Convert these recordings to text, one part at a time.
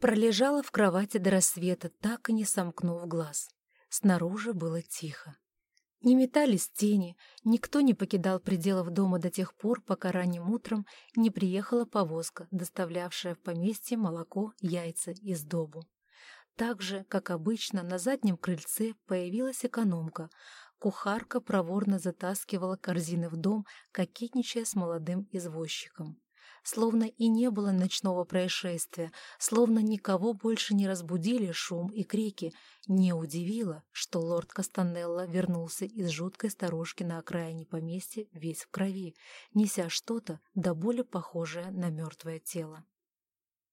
Пролежала в кровати до рассвета, так и не сомкнув глаз. Снаружи было тихо. Не метались тени, никто не покидал пределов дома до тех пор, пока ранним утром не приехала повозка, доставлявшая в поместье молоко, яйца и сдобу. Так же, как обычно, на заднем крыльце появилась экономка. Кухарка проворно затаскивала корзины в дом, кокетничая с молодым извозчиком словно и не было ночного происшествия, словно никого больше не разбудили шум и крики, не удивило, что лорд Кастанелло вернулся из жуткой сторожки на окраине поместья весь в крови, неся что-то до боли похожее на мертвое тело.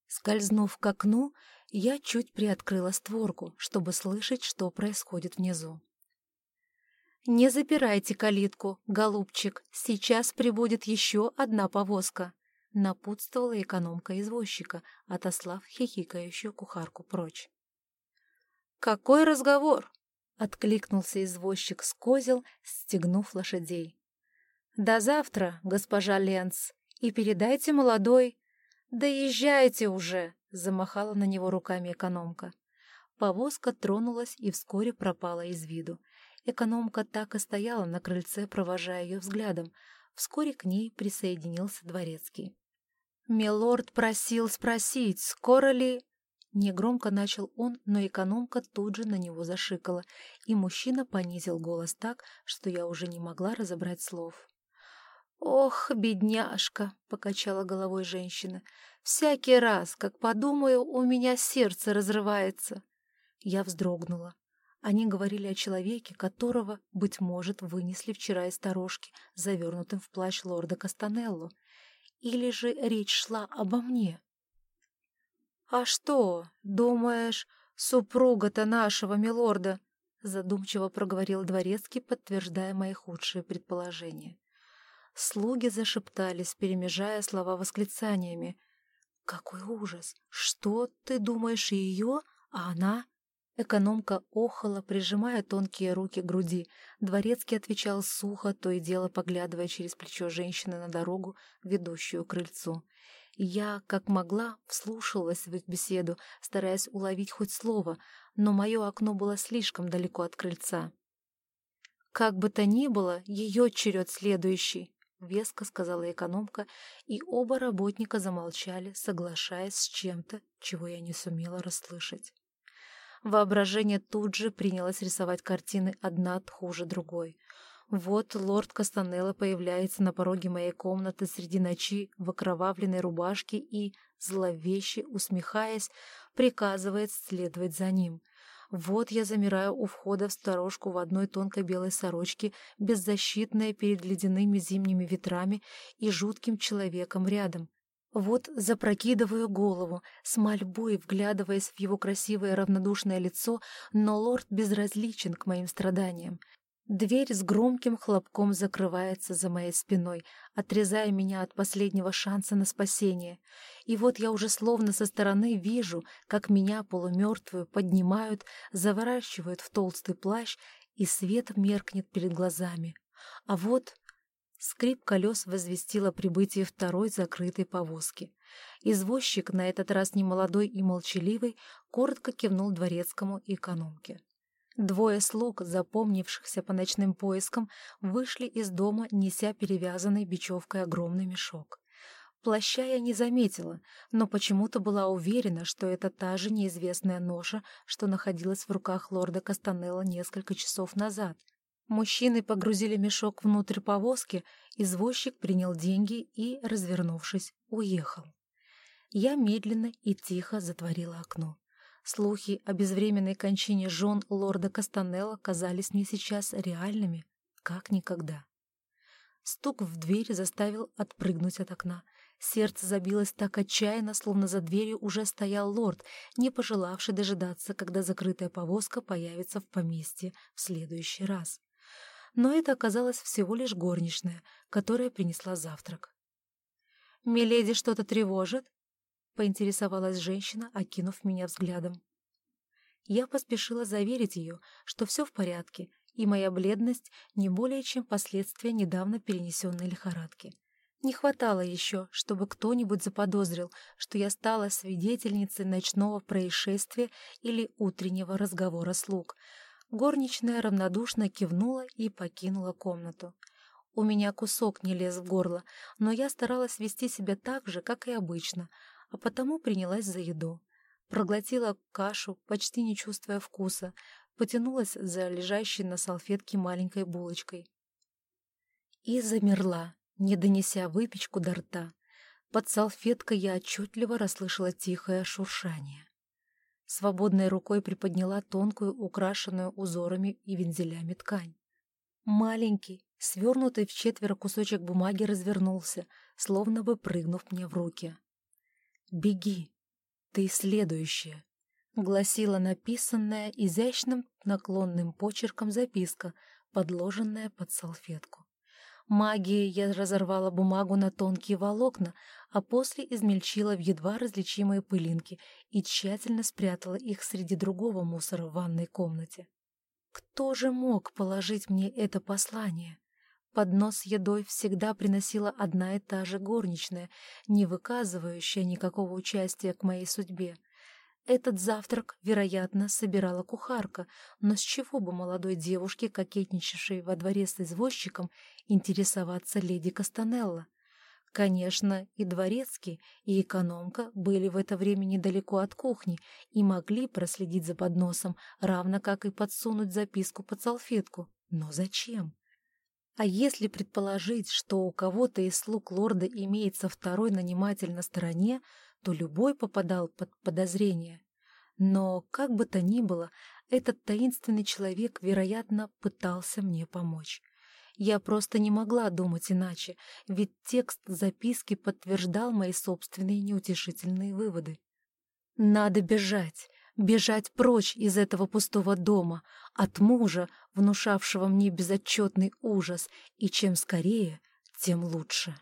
Скользнув к окну, я чуть приоткрыла створку, чтобы слышать, что происходит внизу. «Не запирайте калитку, голубчик, сейчас прибудет еще одна повозка», напутствовала экономка извозчика, отослав хихикающую кухарку прочь. «Какой разговор?» — откликнулся извозчик с козел, стегнув лошадей. «До завтра, госпожа Ленц, и передайте молодой...» «Да уже!» — замахала на него руками экономка. Повозка тронулась и вскоре пропала из виду. Экономка так и стояла на крыльце, провожая ее взглядом. Вскоре к ней присоединился дворецкий. «Милорд просил спросить, скоро ли...» Негромко начал он, но экономка тут же на него зашикала, и мужчина понизил голос так, что я уже не могла разобрать слов. «Ох, бедняжка!» — покачала головой женщина. «Всякий раз, как подумаю, у меня сердце разрывается». Я вздрогнула. Они говорили о человеке, которого, быть может, вынесли вчера из сторожки, завернутым в плащ лорда Кастанелло. Или же речь шла обо мне? «А что, думаешь, супруга-то нашего милорда?» задумчиво проговорил дворецкий, подтверждая мои худшие предположения. Слуги зашептались, перемежая слова восклицаниями. «Какой ужас! Что ты думаешь ее, а она...» Экономка охала, прижимая тонкие руки к груди. Дворецкий отвечал сухо, то и дело поглядывая через плечо женщины на дорогу, ведущую к крыльцу. Я, как могла, вслушалась в их беседу, стараясь уловить хоть слово, но мое окно было слишком далеко от крыльца. «Как бы то ни было, ее черед следующий», — веско сказала экономка, и оба работника замолчали, соглашаясь с чем-то, чего я не сумела расслышать. Воображение тут же принялось рисовать картины одна хуже другой. Вот лорд Кастанелло появляется на пороге моей комнаты среди ночи в окровавленной рубашке и, зловеще усмехаясь, приказывает следовать за ним. Вот я замираю у входа в сторожку в одной тонкой белой сорочке, беззащитная перед ледяными зимними ветрами и жутким человеком рядом. Вот запрокидываю голову, с мольбой вглядываясь в его красивое равнодушное лицо, но лорд безразличен к моим страданиям. Дверь с громким хлопком закрывается за моей спиной, отрезая меня от последнего шанса на спасение. И вот я уже словно со стороны вижу, как меня, полумертвую, поднимают, заворачивают в толстый плащ, и свет меркнет перед глазами. А вот Скрип колес возвестил о прибытии второй закрытой повозки. Извозчик, на этот раз немолодой и молчаливый, коротко кивнул дворецкому и экономке. Двое слуг, запомнившихся по ночным поискам, вышли из дома, неся перевязанный бечевкой огромный мешок. Плаща я не заметила, но почему-то была уверена, что это та же неизвестная ноша, что находилась в руках лорда Кастанелла несколько часов назад — Мужчины погрузили мешок внутрь повозки, извозчик принял деньги и, развернувшись, уехал. Я медленно и тихо затворила окно. Слухи о безвременной кончине жен лорда Кастанелла казались мне сейчас реальными, как никогда. Стук в дверь заставил отпрыгнуть от окна. Сердце забилось так отчаянно, словно за дверью уже стоял лорд, не пожелавший дожидаться, когда закрытая повозка появится в поместье в следующий раз но это оказалось всего лишь горничная, которая принесла завтрак. «Миледи что-то тревожит?» — поинтересовалась женщина, окинув меня взглядом. Я поспешила заверить ее, что все в порядке, и моя бледность не более чем последствия недавно перенесенной лихорадки. Не хватало еще, чтобы кто-нибудь заподозрил, что я стала свидетельницей ночного происшествия или утреннего разговора слуг. Горничная равнодушно кивнула и покинула комнату. У меня кусок не лез в горло, но я старалась вести себя так же, как и обычно, а потому принялась за еду. Проглотила кашу, почти не чувствуя вкуса, потянулась за лежащей на салфетке маленькой булочкой. И замерла, не донеся выпечку до рта. Под салфеткой я отчетливо расслышала тихое шуршание. Свободной рукой приподняла тонкую, украшенную узорами и вензелями ткань. Маленький, свернутый в четверо кусочек бумаги развернулся, словно бы прыгнув мне в руки. «Беги, ты следующая», — гласила написанная изящным наклонным почерком записка, подложенная под салфетку. Магией я разорвала бумагу на тонкие волокна, а после измельчила в едва различимые пылинки и тщательно спрятала их среди другого мусора в ванной комнате. Кто же мог положить мне это послание? Поднос с едой всегда приносила одна и та же горничная, не выказывающая никакого участия к моей судьбе. Этот завтрак, вероятно, собирала кухарка, но с чего бы молодой девушке, кокетничавшей во дворе с извозчиком, интересоваться леди Кастанелла? Конечно, и дворецкий, и экономка были в это время недалеко от кухни и могли проследить за подносом, равно как и подсунуть записку под салфетку. Но зачем? А если предположить, что у кого-то из слуг лорда имеется второй наниматель на стороне, то любой попадал под подозрение. Но, как бы то ни было, этот таинственный человек, вероятно, пытался мне помочь. Я просто не могла думать иначе, ведь текст записки подтверждал мои собственные неутешительные выводы. Надо бежать, бежать прочь из этого пустого дома, от мужа, внушавшего мне безотчетный ужас, и чем скорее, тем лучше.